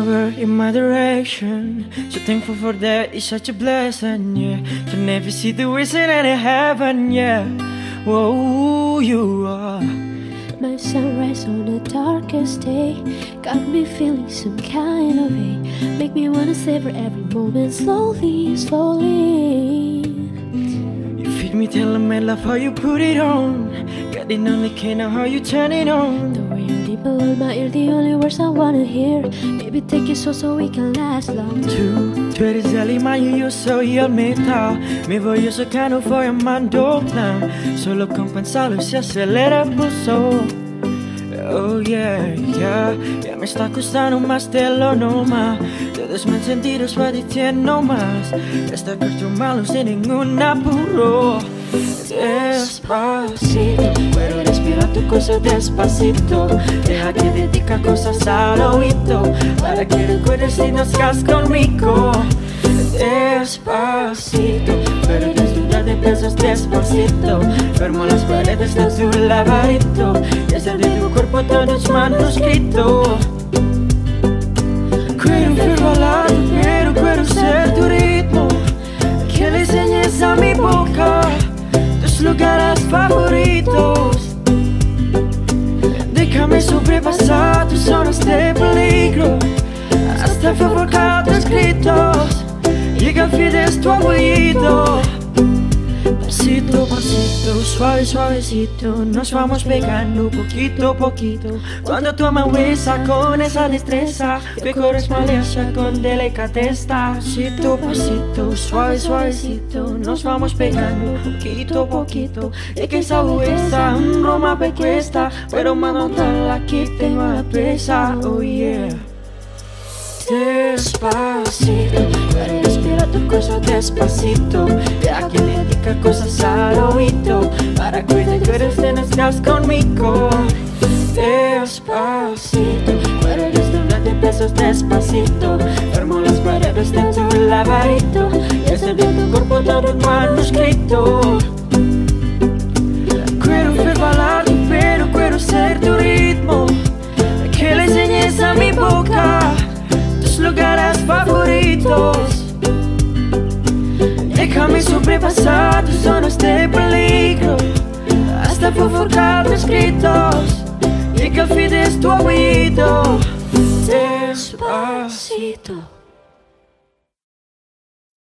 never in my direction. So thankful for that, it's such a blessing, yeah. To never see the reason in heaven, yeah. Whoa, you are. My sunrise on the darkest day Got me feeling some kind of way Make me wanna savor every moment slowly, slowly You feed me, tell me love how you put it on. Got it on the can of how you turn it on. People hold my ear, the only words I wanna hear. Maybe take it slow so we can last long. Tu, tu eri zelimaio, io yo soy el metà Mi voglio cercando fuori a mando plan Solo con pensarlo se accelera il pulso. Oh yeah, yeah. Ya me está costando más de lo normal. Todos mis sentidos para diciendo más. Está acostumbrado sin ningún apuro. Despacito Puedo respirar tu cosa despacito. Deja que te diga cosas al oído Para que recuerdes si no estás conmigo. Despacito Pero desnudar de besos despacito. Fermo las paredes de tu laberinto Y hacer de tu cuerpo todo es manuscrito Quiero enfermar lugares favoritos. Déjame sobrepasar tus zonas de peligro. Hasta provocar tus gritos. Llega al fin de tu abuelito Pasito, pasito, suave, suavecito Nos vamos pegando poquito poquito. Cuando tu mano besa con esa destreza Tu corazón maleacha con delicadeza Pasito, pasito, suave, suavecito Nos vamos pegando poquito poquito. Y que esa huesa un Roma me cuesta Pero manotala aquí tengo la presa. Oh yeah. Despacito, para respirar tu cosa despacito. Ya que le diga cosas al oído Para que recuerdes que no estás conmigo. Despacito, para desnudar de besos despacito. Fermo las paredes de tu laberinto Y de tu cuerpo todo un manuscrito provocar tus gritos y que olvides tu oído. Despacito.